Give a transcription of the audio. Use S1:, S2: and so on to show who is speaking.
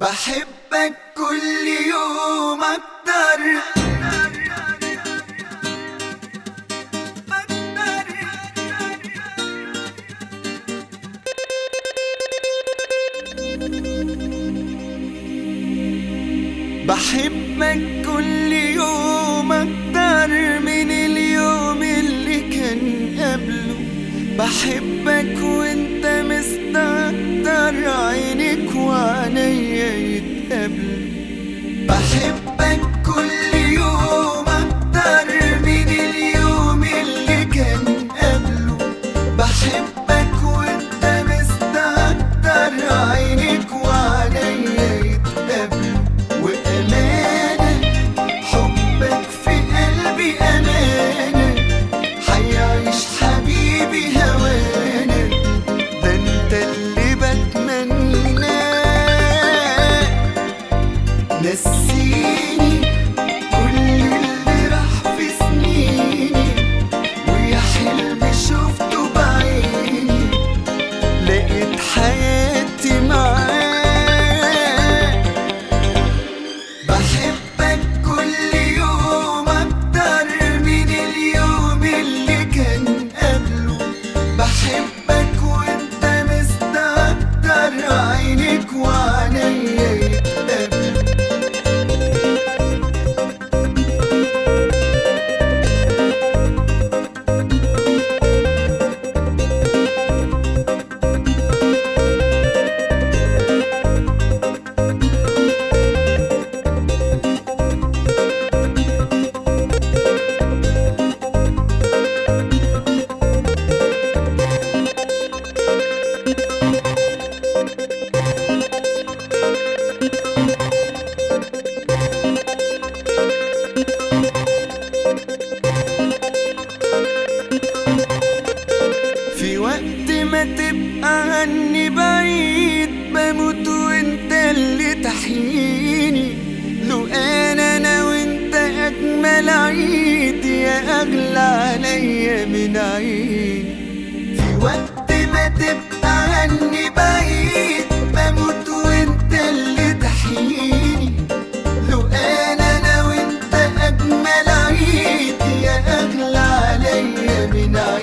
S1: بحبك كل يوم أكتر. بحبك كل يوم أكتر من اليوم اللي كان قبله. بحبك وأنت مستكتر عينك وعينيا. يتقابلوا honest عني بعيد بموت وأنت اللي تحييني. لو أنا أنا وأنت أجمل عيد يا أغلى عليا من عيني في وقت ما تبقى عني بعيد بموت وأنت اللي تحييني. لو أنا أنا وأنت أجمل عيد يا أغلى عليا من عيني